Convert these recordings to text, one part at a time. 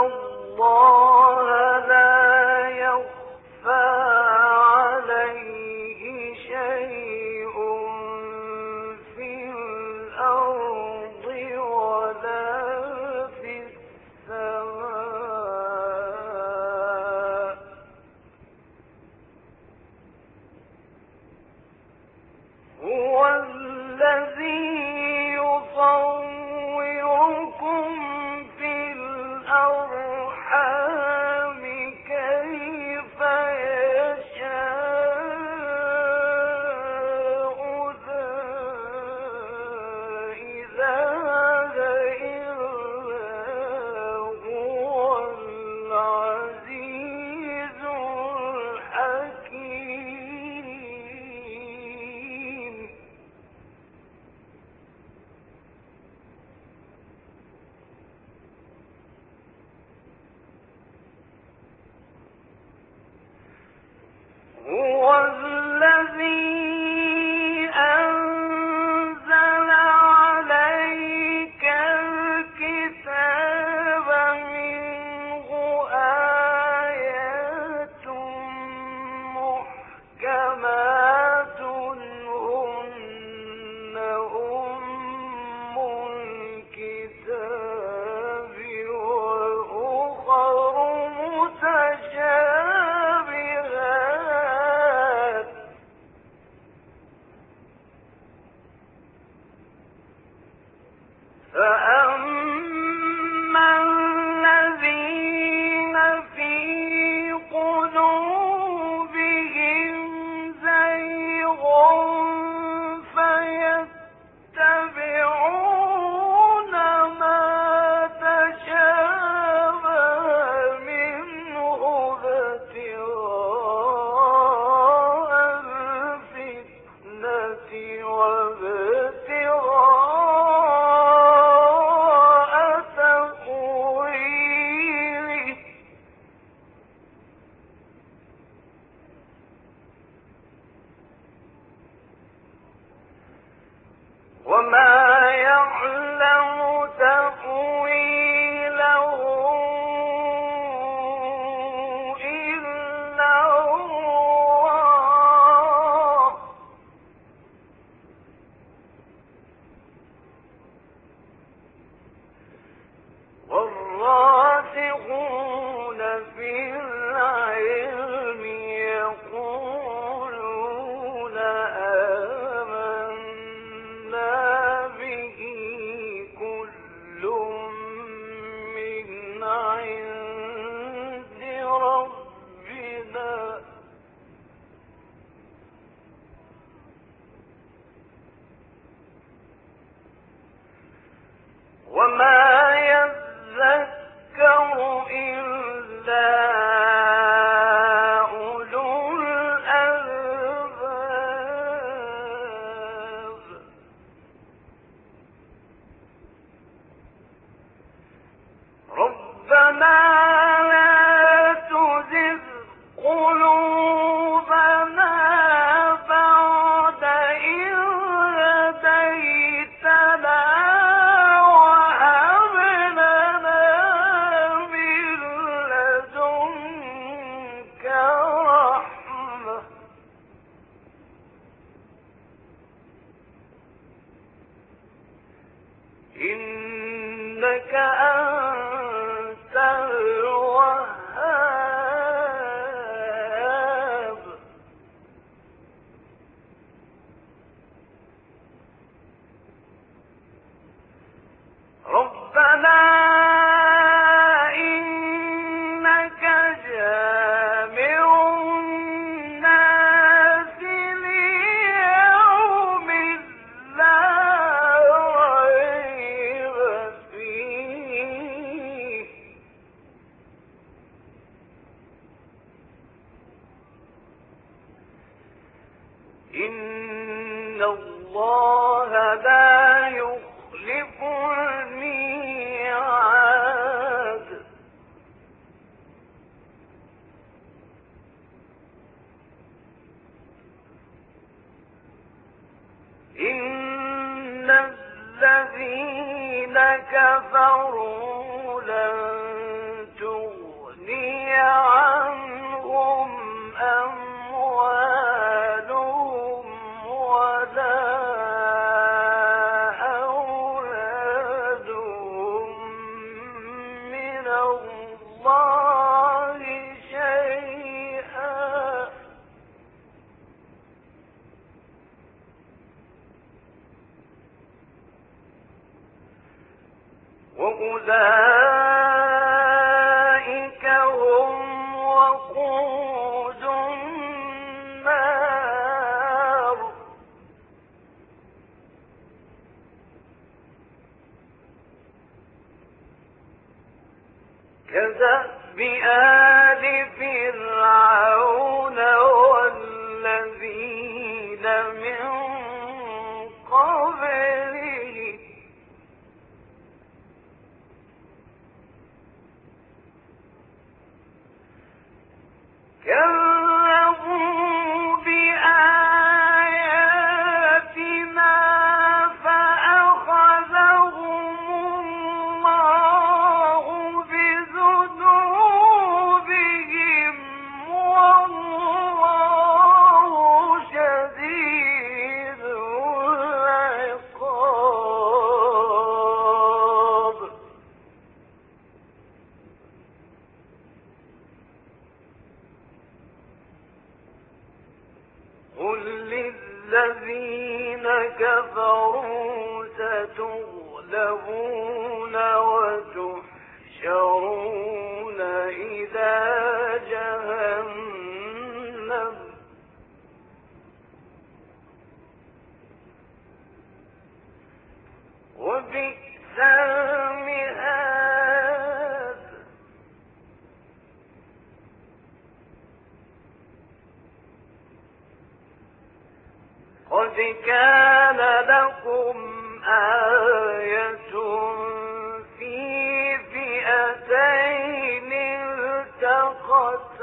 الله إن الله ذا وأولئك God.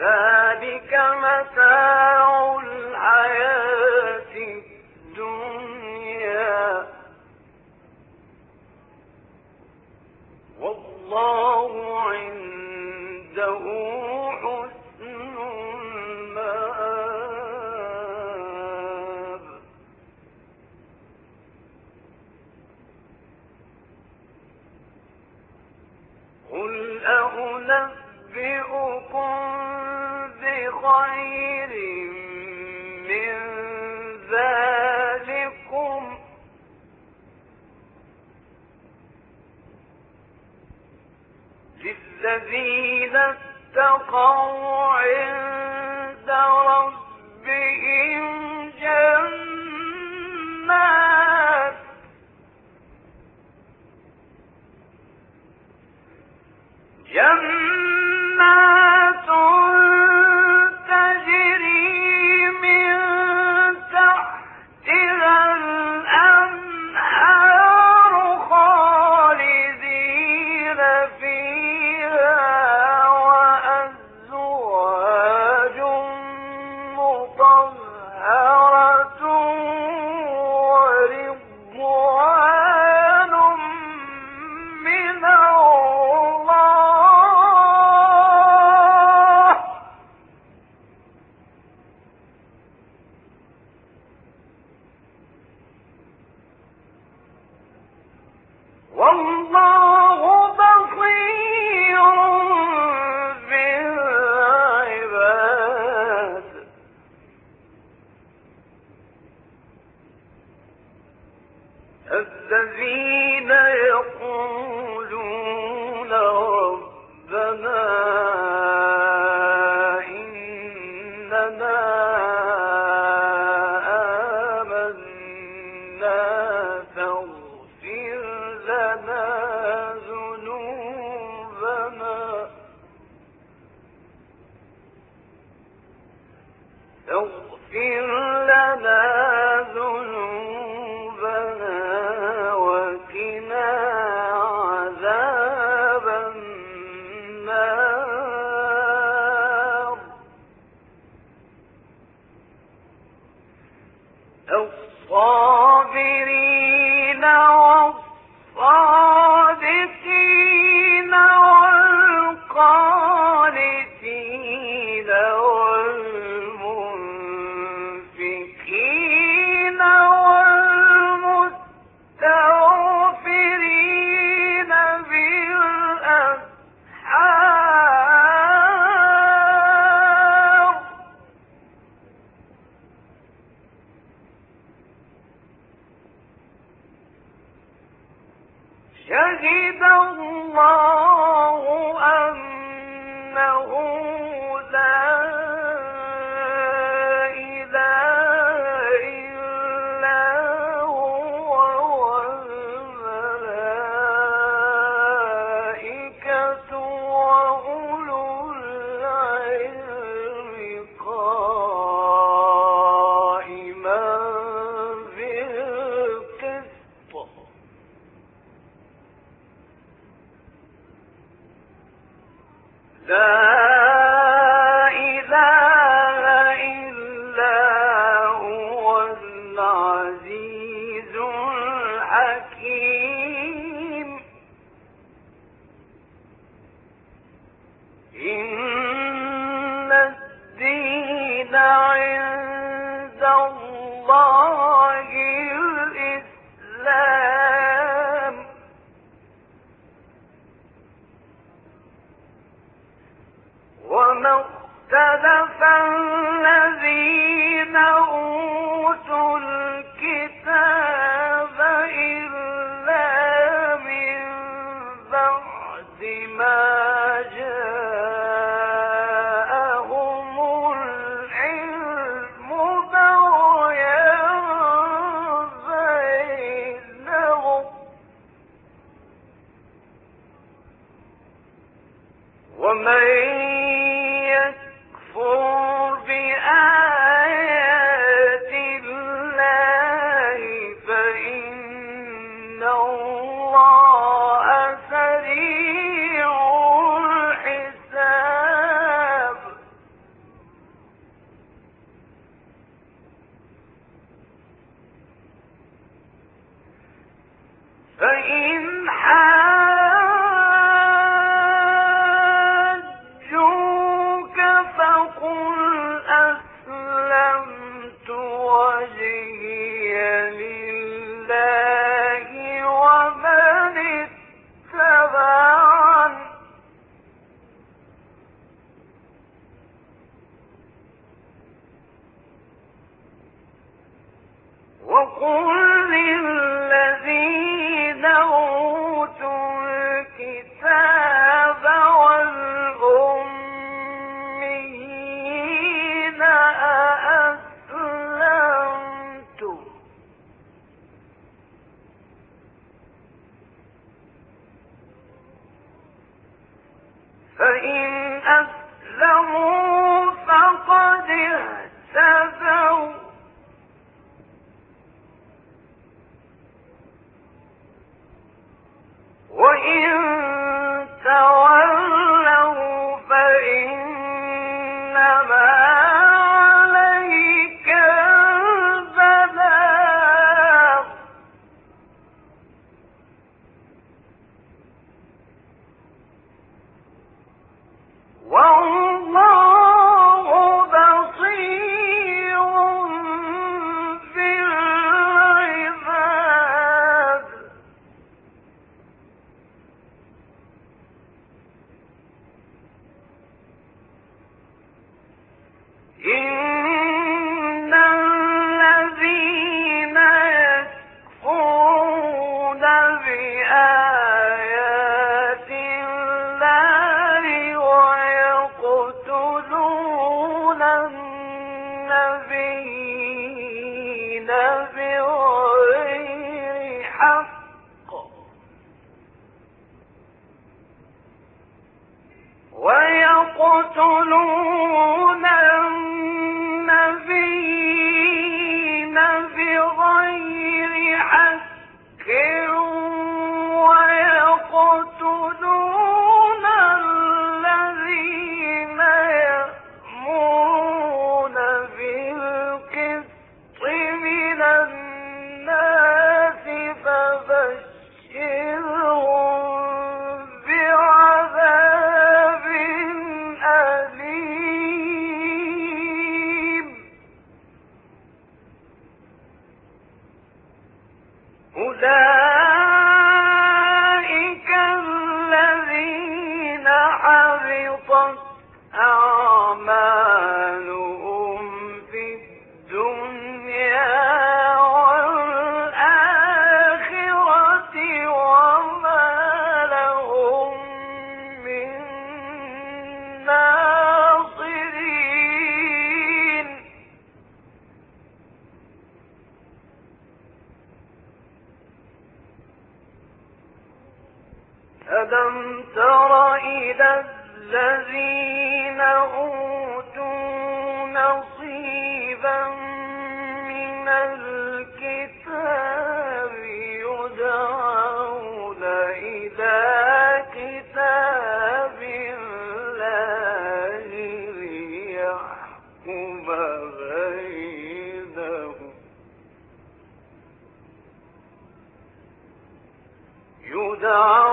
ذلك متاع الحياة. الذين اتقوا عند ربهم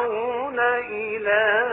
يدعون إلى